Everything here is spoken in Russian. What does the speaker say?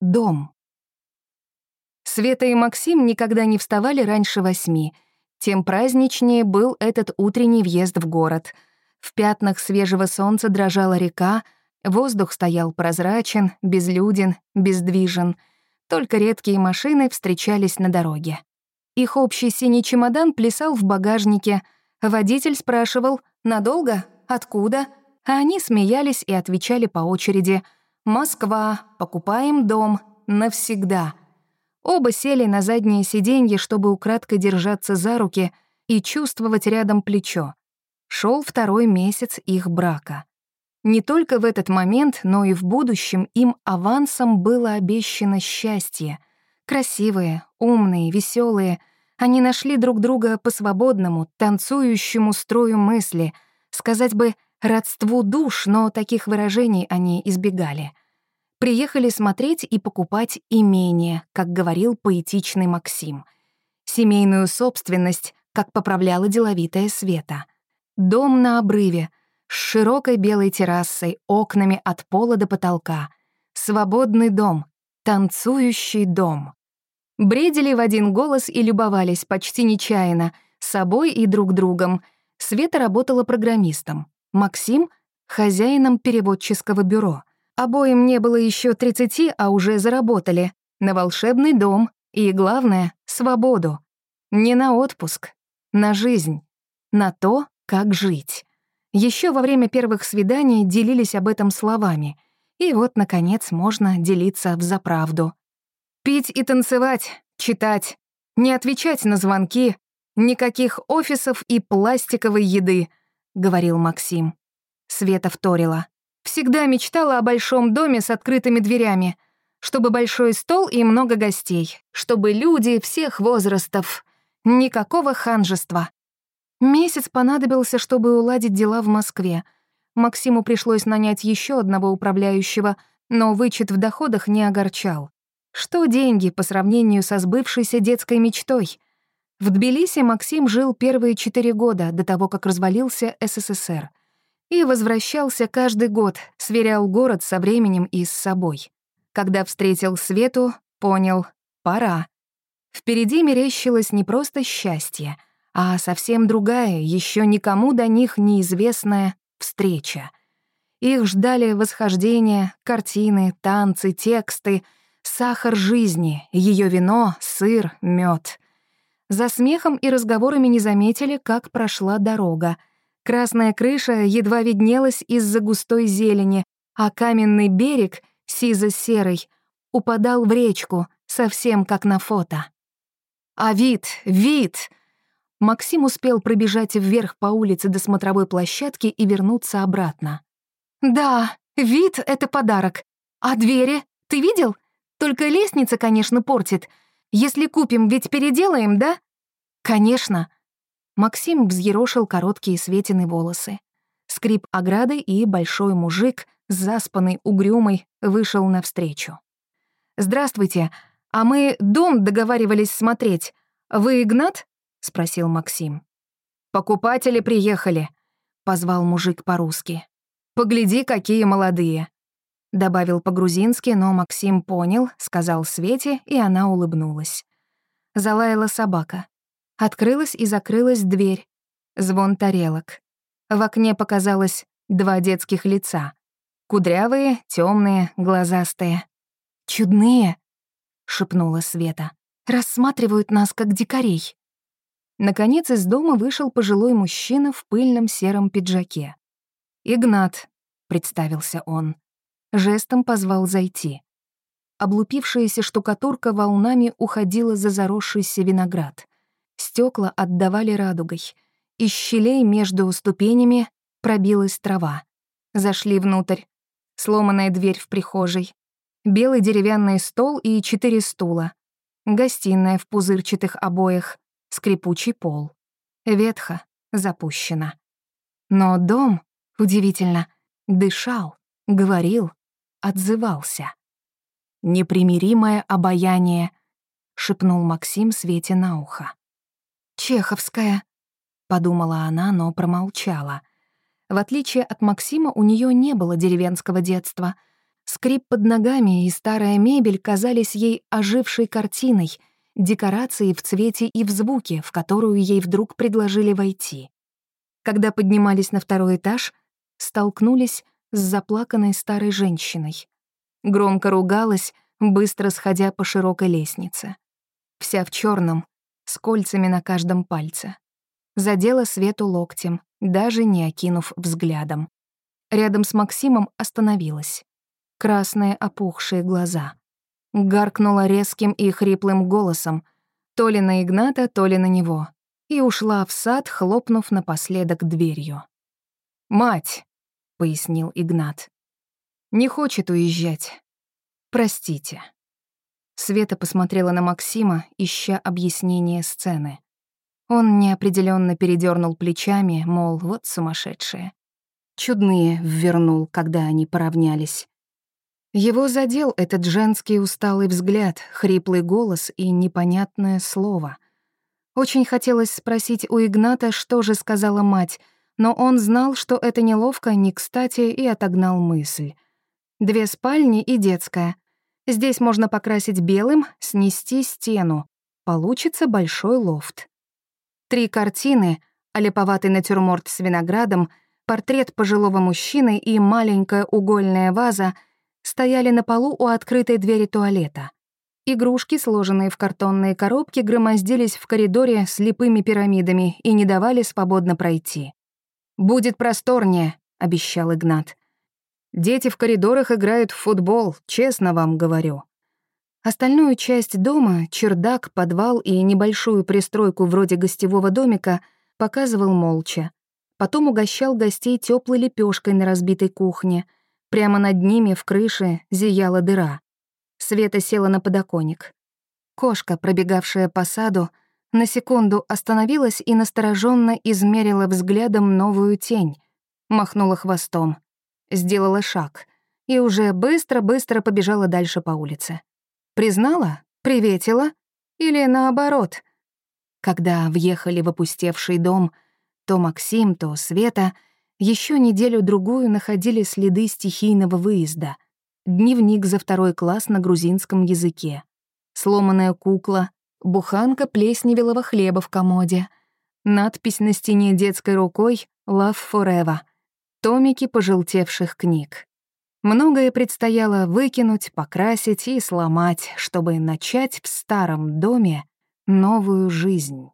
Дом. Света и Максим никогда не вставали раньше восьми. Тем праздничнее был этот утренний въезд в город. В пятнах свежего солнца дрожала река, воздух стоял прозрачен, безлюден, бездвижен. Только редкие машины встречались на дороге. Их общий синий чемодан плясал в багажнике. Водитель спрашивал «Надолго? Откуда?» А они смеялись и отвечали по очереди — Москва, покупаем дом, навсегда. Оба сели на заднее сиденье, чтобы украдкой держаться за руки и чувствовать рядом плечо. Шел второй месяц их брака. Не только в этот момент, но и в будущем им авансом было обещано счастье. Красивые, умные, веселые, они нашли друг друга по свободному, танцующему строю мысли, сказать бы — родству душ, но таких выражений они избегали. Приехали смотреть и покупать имение, как говорил поэтичный Максим. Семейную собственность, как поправляла деловитая Света. Дом на обрыве, с широкой белой террасой, окнами от пола до потолка. Свободный дом, танцующий дом. Бредили в один голос и любовались почти нечаянно, собой и друг другом. Света работала программистом. Максим — хозяином переводческого бюро. Обоим не было еще 30, а уже заработали. На волшебный дом и, главное, свободу. Не на отпуск, на жизнь, на то, как жить. Еще во время первых свиданий делились об этом словами. И вот, наконец, можно делиться в заправду. Пить и танцевать, читать, не отвечать на звонки, никаких офисов и пластиковой еды —— говорил Максим. Света вторила. «Всегда мечтала о большом доме с открытыми дверями, чтобы большой стол и много гостей, чтобы люди всех возрастов. Никакого ханжества». Месяц понадобился, чтобы уладить дела в Москве. Максиму пришлось нанять еще одного управляющего, но вычет в доходах не огорчал. Что деньги по сравнению со сбывшейся детской мечтой — в Тбилиси Максим жил первые четыре года до того, как развалился СССР. И возвращался каждый год, сверял город со временем и с собой. Когда встретил Свету, понял — пора. Впереди мерещилось не просто счастье, а совсем другая, еще никому до них неизвестная встреча. Их ждали восхождения, картины, танцы, тексты, сахар жизни, ее вино, сыр, мед. За смехом и разговорами не заметили, как прошла дорога. Красная крыша едва виднелась из-за густой зелени, а каменный берег, сизо-серый, упадал в речку, совсем как на фото. А вид, вид! Максим успел пробежать вверх по улице до смотровой площадки и вернуться обратно. «Да, вид — это подарок. А двери? Ты видел? Только лестница, конечно, портит. Если купим, ведь переделаем, да?» «Конечно». Максим взъерошил короткие Светины волосы. Скрип ограды и большой мужик, заспанный, угрюмый, вышел навстречу. «Здравствуйте, а мы дом договаривались смотреть. Вы Игнат?» — спросил Максим. «Покупатели приехали», — позвал мужик по-русски. «Погляди, какие молодые. Добавил по-грузински, но Максим понял, сказал Свете, и она улыбнулась. Залаяла собака. Открылась и закрылась дверь. Звон тарелок. В окне показалось два детских лица. Кудрявые, темные, глазастые. «Чудные!» — шепнула Света. «Рассматривают нас, как дикарей». Наконец из дома вышел пожилой мужчина в пыльном сером пиджаке. «Игнат», — представился он жестом позвал зайти. Облупившаяся штукатурка волнами уходила за заросшийся виноград. Стекла отдавали радугой. Из щелей между ступенями пробилась трава. Зашли внутрь. Сломанная дверь в прихожей. Белый деревянный стол и четыре стула. Гостиная в пузырчатых обоях. Скрипучий пол. Ветхо, запущено. Но дом, удивительно, дышал, говорил, отзывался. «Непримиримое обаяние», — шепнул Максим Свете на ухо. «Чеховская», — подумала она, но промолчала. В отличие от Максима, у нее не было деревенского детства. Скрип под ногами и старая мебель казались ей ожившей картиной, декорацией в цвете и в звуке, в которую ей вдруг предложили войти. Когда поднимались на второй этаж, столкнулись с заплаканной старой женщиной. Громко ругалась, быстро сходя по широкой лестнице. Вся в черном, с кольцами на каждом пальце. Задела Свету локтем, даже не окинув взглядом. Рядом с Максимом остановилась. Красные опухшие глаза. Гаркнула резким и хриплым голосом, то ли на Игната, то ли на него, и ушла в сад, хлопнув напоследок дверью. «Мать!» — пояснил Игнат. «Не хочет уезжать. Простите». Света посмотрела на Максима, ища объяснение сцены. Он неопределенно передернул плечами, мол, вот сумасшедшие. Чудные ввернул, когда они поравнялись. Его задел этот женский усталый взгляд, хриплый голос и непонятное слово. Очень хотелось спросить у Игната, что же сказала мать, но он знал, что это неловко, не кстати, и отогнал мысль. Две спальни и детская. Здесь можно покрасить белым, снести стену. Получится большой лофт. Три картины, олиповатый натюрморт с виноградом, портрет пожилого мужчины и маленькая угольная ваза стояли на полу у открытой двери туалета. Игрушки, сложенные в картонные коробки, громоздились в коридоре слепыми пирамидами и не давали свободно пройти. «Будет просторнее», — обещал Игнат. Дети в коридорах играют в футбол, честно вам говорю. Остальную часть дома, чердак, подвал и небольшую пристройку вроде гостевого домика показывал молча. Потом угощал гостей теплой лепешкой на разбитой кухне. Прямо над ними в крыше зияла дыра. Света села на подоконник. Кошка, пробегавшая по саду, на секунду остановилась и настороженно измерила взглядом новую тень, махнула хвостом — сделала шаг и уже быстро-быстро побежала дальше по улице. Признала? Приветила? Или наоборот? Когда въехали в опустевший дом, то Максим, то Света еще неделю-другую находили следы стихийного выезда. Дневник за второй класс на грузинском языке. Сломанная кукла, буханка плесневелого хлеба в комоде, надпись на стене детской рукой «Love Forever», томики пожелтевших книг. Многое предстояло выкинуть, покрасить и сломать, чтобы начать в старом доме новую жизнь.